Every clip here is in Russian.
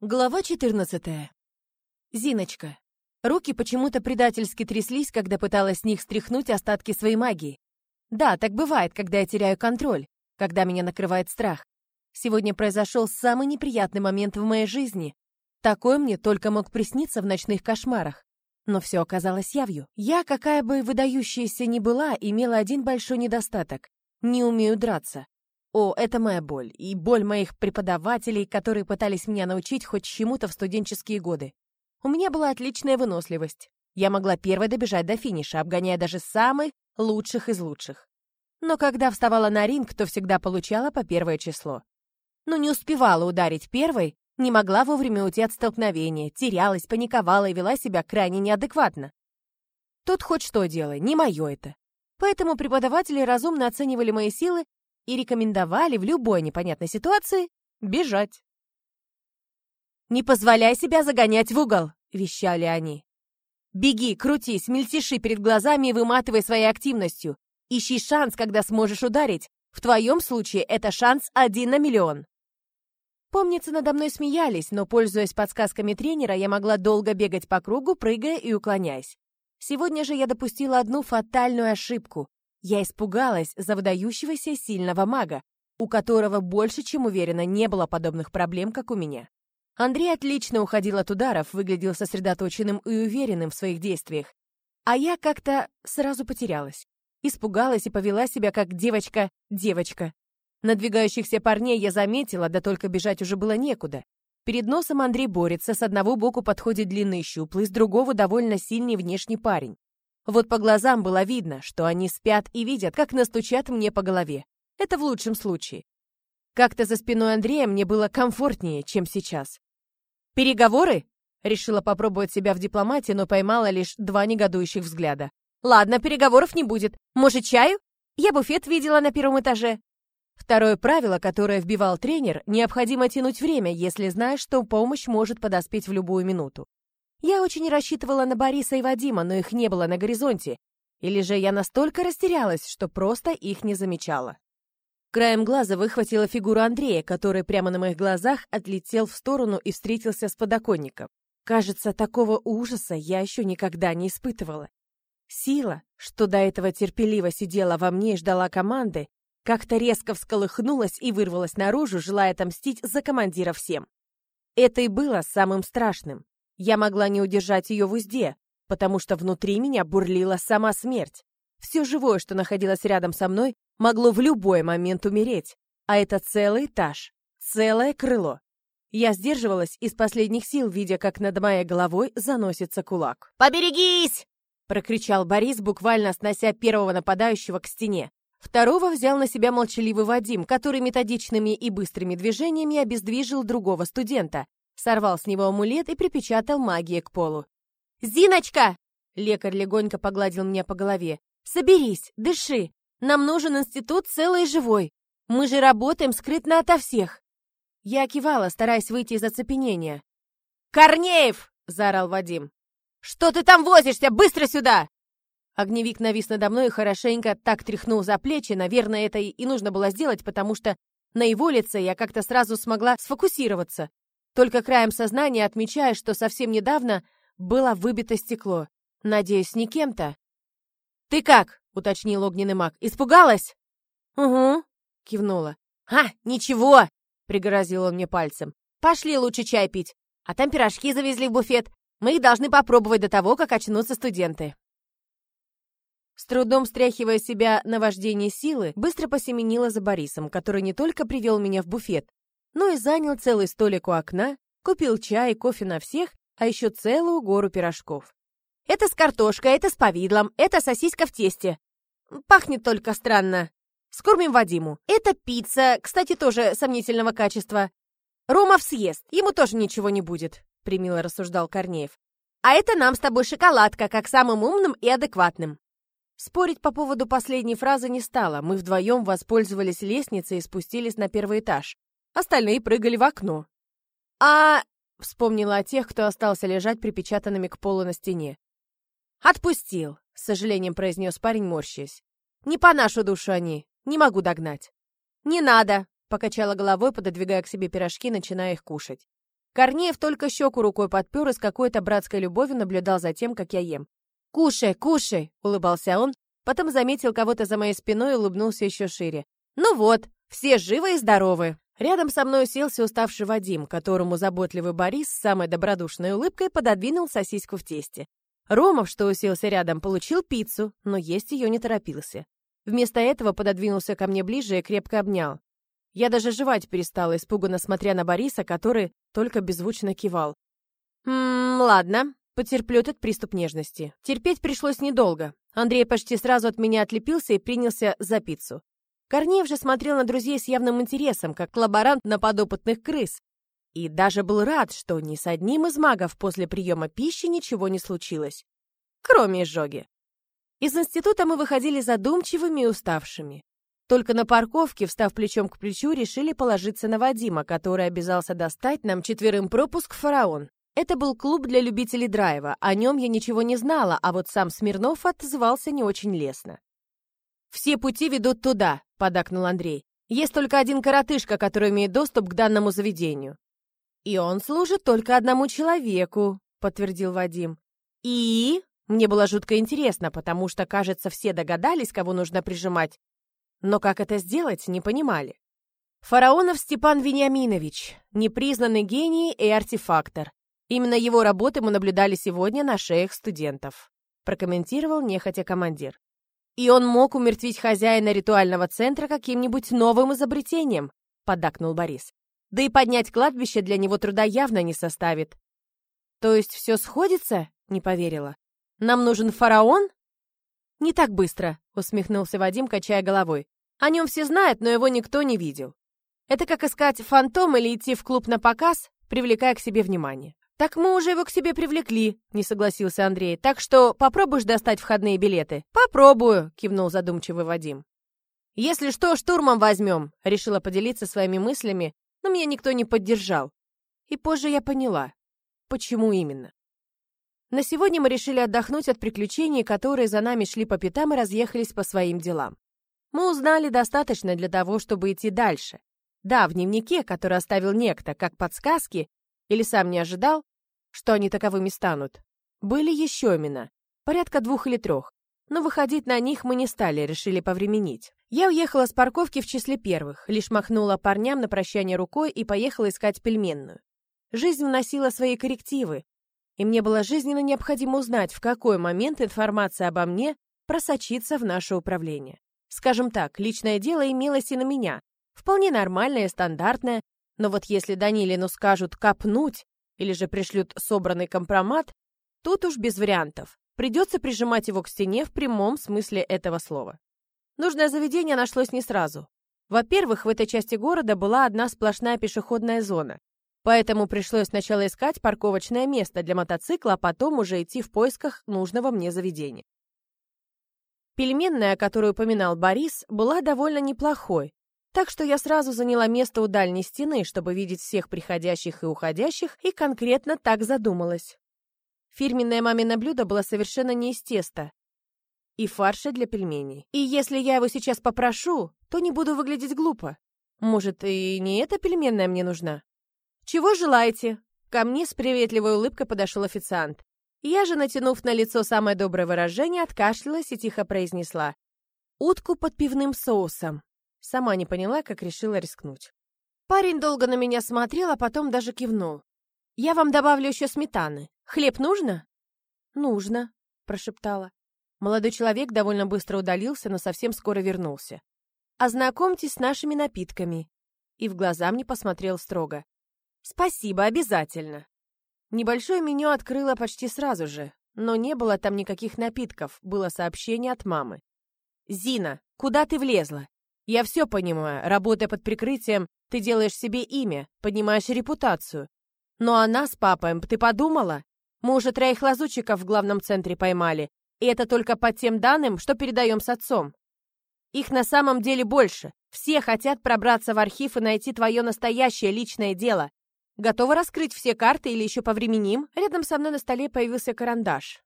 Глава 14. Зиночка. Руки почему-то предательски тряслись, когда пыталась с них стряхнуть остатки своей магии. Да, так бывает, когда я теряю контроль, когда меня накрывает страх. Сегодня произошел самый неприятный момент в моей жизни. Такой мне только мог присниться в ночных кошмарах. Но все оказалось явью. Я, какая бы выдающаяся ни была, имела один большой недостаток. Не умею драться. О, это моя боль. И боль моих преподавателей, которые пытались меня научить хоть чему-то в студенческие годы. У меня была отличная выносливость. Я могла первой добежать до финиша, обгоняя даже самых лучших из лучших. Но когда вставала на ринг, то всегда получала по первое число. Но не успевала ударить первой, не могла вовремя уйти от столкновения, терялась, паниковала и вела себя крайне неадекватно. Тут хоть что делай, не мое это. Поэтому преподаватели разумно оценивали мои силы и рекомендовали в любой непонятной ситуации бежать. «Не позволяй себя загонять в угол!» — вещали они. «Беги, крутись, мельтеши перед глазами и выматывай своей активностью. Ищи шанс, когда сможешь ударить. В твоем случае это шанс один на миллион». Помнится, надо мной смеялись, но, пользуясь подсказками тренера, я могла долго бегать по кругу, прыгая и уклоняясь. Сегодня же я допустила одну фатальную ошибку. Я испугалась за выдающегося сильного мага, у которого больше, чем уверена, не было подобных проблем, как у меня. Андрей отлично уходил от ударов, выглядел сосредоточенным и уверенным в своих действиях. А я как-то сразу потерялась. Испугалась и повела себя как девочка-девочка. Надвигающихся парней я заметила, да только бежать уже было некуда. Перед носом Андрей борется, с одного боку подходит длинный щуплый, с другого довольно сильный внешний парень. Вот по глазам было видно, что они спят и видят, как настучат мне по голове. Это в лучшем случае. Как-то за спиной Андрея мне было комфортнее, чем сейчас. «Переговоры?» Решила попробовать себя в дипломатии, но поймала лишь два негодующих взгляда. «Ладно, переговоров не будет. Может, чаю? Я буфет видела на первом этаже». Второе правило, которое вбивал тренер, необходимо тянуть время, если знаешь, что помощь может подоспеть в любую минуту. Я очень рассчитывала на Бориса и Вадима, но их не было на горизонте. Или же я настолько растерялась, что просто их не замечала. Краем глаза выхватила фигуру Андрея, который прямо на моих глазах отлетел в сторону и встретился с подоконником. Кажется, такого ужаса я еще никогда не испытывала. Сила, что до этого терпеливо сидела во мне и ждала команды, как-то резко всколыхнулась и вырвалась наружу, желая отомстить за командира всем. Это и было самым страшным. Я могла не удержать ее в узде, потому что внутри меня бурлила сама смерть. Все живое, что находилось рядом со мной, могло в любой момент умереть. А это целый этаж, целое крыло. Я сдерживалась из последних сил, видя, как над моей головой заносится кулак. «Поберегись!» — прокричал Борис, буквально снося первого нападающего к стене. Второго взял на себя молчаливый Вадим, который методичными и быстрыми движениями обездвижил другого студента, Сорвал с него амулет и припечатал магией к полу. «Зиночка!» Лекарь легонько погладил меня по голове. «Соберись, дыши. Нам нужен институт целый и живой. Мы же работаем скрытно ото всех». Я кивала, стараясь выйти из оцепенения. «Корнеев!» — заорал Вадим. «Что ты там возишься? Быстро сюда!» Огневик навис надо мной и хорошенько так тряхнул за плечи. Наверное, это и нужно было сделать, потому что на его лице я как-то сразу смогла сфокусироваться только краем сознания отмечая, что совсем недавно было выбито стекло. Надеюсь, не кем-то. «Ты как?» — уточнил огненный маг. «Испугалась?» «Угу», — кивнула. «А, ничего!» — пригрозил он мне пальцем. «Пошли лучше чай пить. А там пирожки завезли в буфет. Мы их должны попробовать до того, как очнутся студенты». С трудом стряхивая себя на вождение силы, быстро посеменила за Борисом, который не только привел меня в буфет, но и занял целый столик у окна, купил чай и кофе на всех, а еще целую гору пирожков. Это с картошкой, это с повидлом, это сосиска в тесте. Пахнет только странно. Скормим Вадиму. Это пицца, кстати, тоже сомнительного качества. Ромов съест, ему тоже ничего не будет, примило рассуждал Корнеев. А это нам с тобой шоколадка, как самым умным и адекватным. Спорить по поводу последней фразы не стало. Мы вдвоем воспользовались лестницей и спустились на первый этаж. Остальные прыгали в окно. «А...» — вспомнила о тех, кто остался лежать припечатанными к полу на стене. «Отпустил», — с сожалением произнес парень, морщаясь. «Не по нашу душу они. Не могу догнать». «Не надо», — покачала головой, пододвигая к себе пирожки, начиная их кушать. Корнеев только щеку рукой подпер и с какой-то братской любовью наблюдал за тем, как я ем. «Кушай, кушай!» — улыбался он, потом заметил кого-то за моей спиной и улыбнулся еще шире. «Ну вот, все живы и здоровы!» Рядом со мной уселся уставший Вадим, которому заботливый Борис с самой добродушной улыбкой пододвинул сосиску в тесте. Ромов, что уселся рядом, получил пиццу, но есть ее не торопился. Вместо этого пододвинулся ко мне ближе и крепко обнял. Я даже жевать перестала, испуганно смотря на Бориса, который только беззвучно кивал. «Ммм, ладно, потерплю этот приступ нежности. Терпеть пришлось недолго. Андрей почти сразу от меня отлепился и принялся за пиццу. Корнеев же смотрел на друзей с явным интересом, как лаборант на подопытных крыс. И даже был рад, что ни с одним из магов после приема пищи ничего не случилось. Кроме изжоги. Из института мы выходили задумчивыми и уставшими. Только на парковке, встав плечом к плечу, решили положиться на Вадима, который обязался достать нам четверым пропуск «Фараон». Это был клуб для любителей драйва, о нем я ничего не знала, а вот сам Смирнов отзывался не очень лестно. «Все пути ведут туда», — подакнул Андрей. «Есть только один коротышка, который имеет доступ к данному заведению». «И он служит только одному человеку», — подтвердил Вадим. «И?» Мне было жутко интересно, потому что, кажется, все догадались, кого нужно прижимать, но как это сделать, не понимали. Фараонов Степан Вениаминович, непризнанный гений и артефактор. Именно его работы мы наблюдали сегодня на шеях студентов, прокомментировал нехотя командир. И он мог умертвить хозяина ритуального центра каким-нибудь новым изобретением, поддакнул Борис. Да и поднять кладбище для него труда явно не составит. То есть все сходится? Не поверила. Нам нужен фараон? «Не так быстро», — усмехнулся Вадим, качая головой. «О нем все знают, но его никто не видел. Это как искать фантом или идти в клуб на показ, привлекая к себе внимание». «Так мы уже его к себе привлекли», — не согласился Андрей. «Так что попробуешь достать входные билеты?» «Попробую», — кивнул задумчивый Вадим. «Если что, штурмом возьмем», — решила поделиться своими мыслями, но меня никто не поддержал. И позже я поняла, почему именно. На сегодня мы решили отдохнуть от приключений, которые за нами шли по пятам и разъехались по своим делам. Мы узнали достаточно для того, чтобы идти дальше. Да, в дневнике, который оставил некто, как подсказки, или сам не ожидал, что они таковыми станут, были еще имена, порядка двух или трех, но выходить на них мы не стали, решили повременить. Я уехала с парковки в числе первых, лишь махнула парням на прощание рукой и поехала искать пельменную. Жизнь вносила свои коррективы, и мне было жизненно необходимо узнать, в какой момент информация обо мне просочится в наше управление. Скажем так, личное дело имелось и на меня. Вполне нормальное стандартное, но вот если Данилину скажут «копнуть» или же пришлют собранный компромат, тут уж без вариантов. Придется прижимать его к стене в прямом смысле этого слова. Нужное заведение нашлось не сразу. Во-первых, в этой части города была одна сплошная пешеходная зона, Поэтому пришлось сначала искать парковочное место для мотоцикла, а потом уже идти в поисках нужного мне заведения. Пельменная, которую упоминал Борис, была довольно неплохой, так что я сразу заняла место у дальней стены, чтобы видеть всех приходящих и уходящих, и конкретно так задумалась. Фирменное мамино блюдо было совершенно не из теста и фарша для пельменей. И если я его сейчас попрошу, то не буду выглядеть глупо. Может, и не эта пельменная мне нужна? «Чего желаете?» Ко мне с приветливой улыбкой подошел официант. Я же, натянув на лицо самое доброе выражение, откашлялась и тихо произнесла. «Утку под пивным соусом». Сама не поняла, как решила рискнуть. Парень долго на меня смотрел, а потом даже кивнул. «Я вам добавлю еще сметаны. Хлеб нужно?» «Нужно», — прошептала. Молодой человек довольно быстро удалился, но совсем скоро вернулся. «Ознакомьтесь с нашими напитками». И в глаза мне посмотрел строго. «Спасибо, обязательно!» Небольшое меню открыла почти сразу же, но не было там никаких напитков, было сообщение от мамы. «Зина, куда ты влезла? Я все понимаю, работая под прикрытием, ты делаешь себе имя, поднимаешь репутацию. Но она с папой, ты подумала? Мы уже троих лазутчиков в главном центре поймали, и это только по тем данным, что передаем с отцом. Их на самом деле больше. Все хотят пробраться в архив и найти твое настоящее личное дело. Готова раскрыть все карты или еще повременим? Рядом со мной на столе появился карандаш.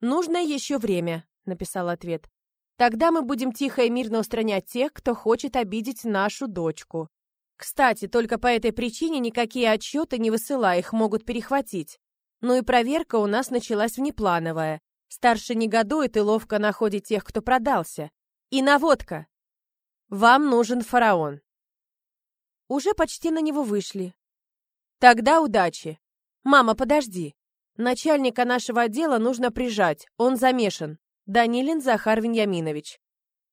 «Нужно еще время», — написал ответ. «Тогда мы будем тихо и мирно устранять тех, кто хочет обидеть нашу дочку. Кстати, только по этой причине никакие отчеты не высылай, их могут перехватить. Ну и проверка у нас началась внеплановая. Старше негодует и ловко находит тех, кто продался. И наводка. Вам нужен фараон. Уже почти на него вышли. Тогда удачи. Мама, подожди. Начальника нашего отдела нужно прижать, он замешан. Данилин Захар Веньяминович.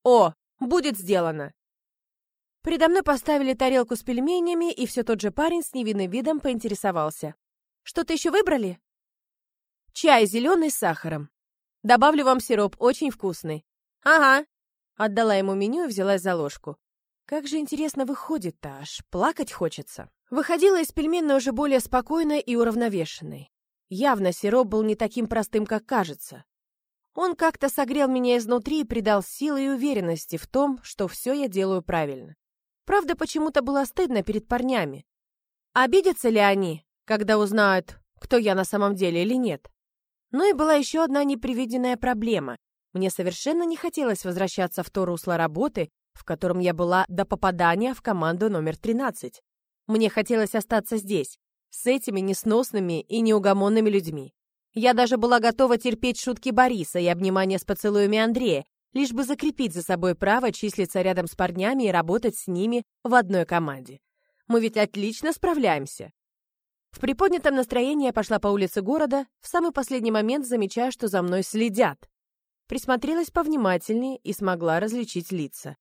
О, будет сделано. Передо мной поставили тарелку с пельменями, и все тот же парень с невинным видом поинтересовался. Что-то еще выбрали? Чай зеленый с сахаром. Добавлю вам сироп, очень вкусный. Ага. Отдала ему меню и взялась за ложку. Как же интересно выходит-то, аж плакать хочется. Выходила из пельменной уже более спокойной и уравновешенной. Явно сироп был не таким простым, как кажется. Он как-то согрел меня изнутри и придал силы и уверенности в том, что все я делаю правильно. Правда, почему-то было стыдно перед парнями. Обидятся ли они, когда узнают, кто я на самом деле или нет? Ну и была еще одна непредвиденная проблема. Мне совершенно не хотелось возвращаться в то русло работы, в котором я была до попадания в команду номер 13. Мне хотелось остаться здесь, с этими несносными и неугомонными людьми. Я даже была готова терпеть шутки Бориса и обнимания с поцелуями Андрея, лишь бы закрепить за собой право числиться рядом с парнями и работать с ними в одной команде. Мы ведь отлично справляемся. В приподнятом настроении я пошла по улице города, в самый последний момент замечая, что за мной следят. Присмотрелась повнимательнее и смогла различить лица.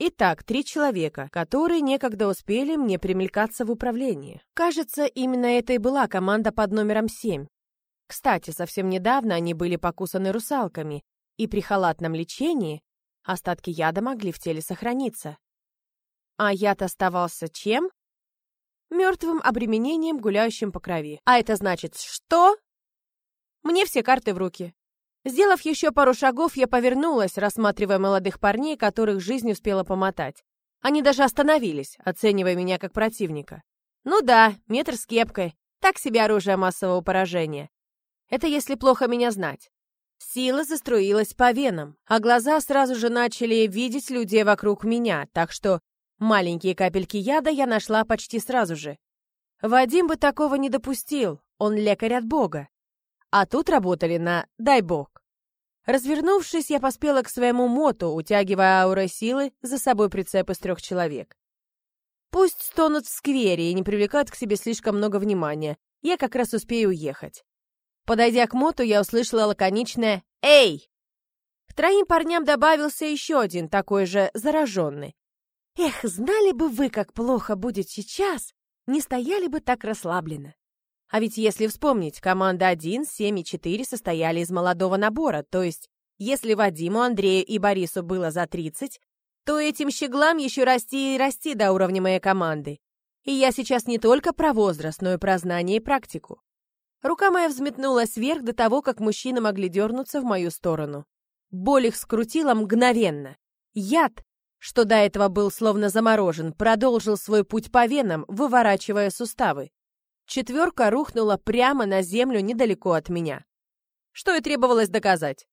Итак, три человека, которые некогда успели мне примелькаться в управлении. Кажется, именно это и была команда под номером 7. Кстати, совсем недавно они были покусаны русалками, и при халатном лечении остатки яда могли в теле сохраниться. А яд оставался чем? Мертвым обременением, гуляющим по крови. А это значит что? Мне все карты в руки. Сделав еще пару шагов, я повернулась, рассматривая молодых парней, которых жизнь успела помотать. Они даже остановились, оценивая меня как противника. Ну да, метр с кепкой. Так себе оружие массового поражения. Это если плохо меня знать. Сила заструилась по венам, а глаза сразу же начали видеть людей вокруг меня, так что маленькие капельки яда я нашла почти сразу же. Вадим бы такого не допустил, он лекарь от Бога. А тут работали на «дай бог». Развернувшись, я поспела к своему моту, утягивая аурой силы за собой прицеп из трех человек. Пусть стонут в сквере и не привлекают к себе слишком много внимания, я как раз успею уехать. Подойдя к моту, я услышала лаконичное «Эй!». К троим парням добавился еще один, такой же зараженный. Эх, знали бы вы, как плохо будет сейчас, не стояли бы так расслабленно. А ведь если вспомнить, команда 1, 7 и 4 состояли из молодого набора, то есть если Вадиму, Андрею и Борису было за 30, то этим щеглам еще расти и расти до уровня моей команды. И я сейчас не только про возраст, но и про знания и практику. Рука моя взметнулась вверх до того, как мужчины могли дернуться в мою сторону. Боль их скрутила мгновенно. Яд, что до этого был словно заморожен, продолжил свой путь по венам, выворачивая суставы. Четверка рухнула прямо на землю недалеко от меня. Что и требовалось доказать.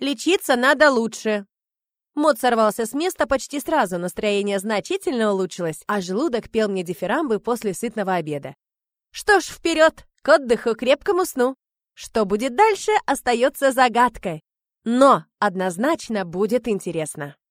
«Лечиться надо лучше!» Мод сорвался с места почти сразу, настроение значительно улучшилось, а желудок пел мне дифирамбы после сытного обеда. Что ж, вперед, к отдыху, крепкому сну. Что будет дальше, остается загадкой. Но однозначно будет интересно.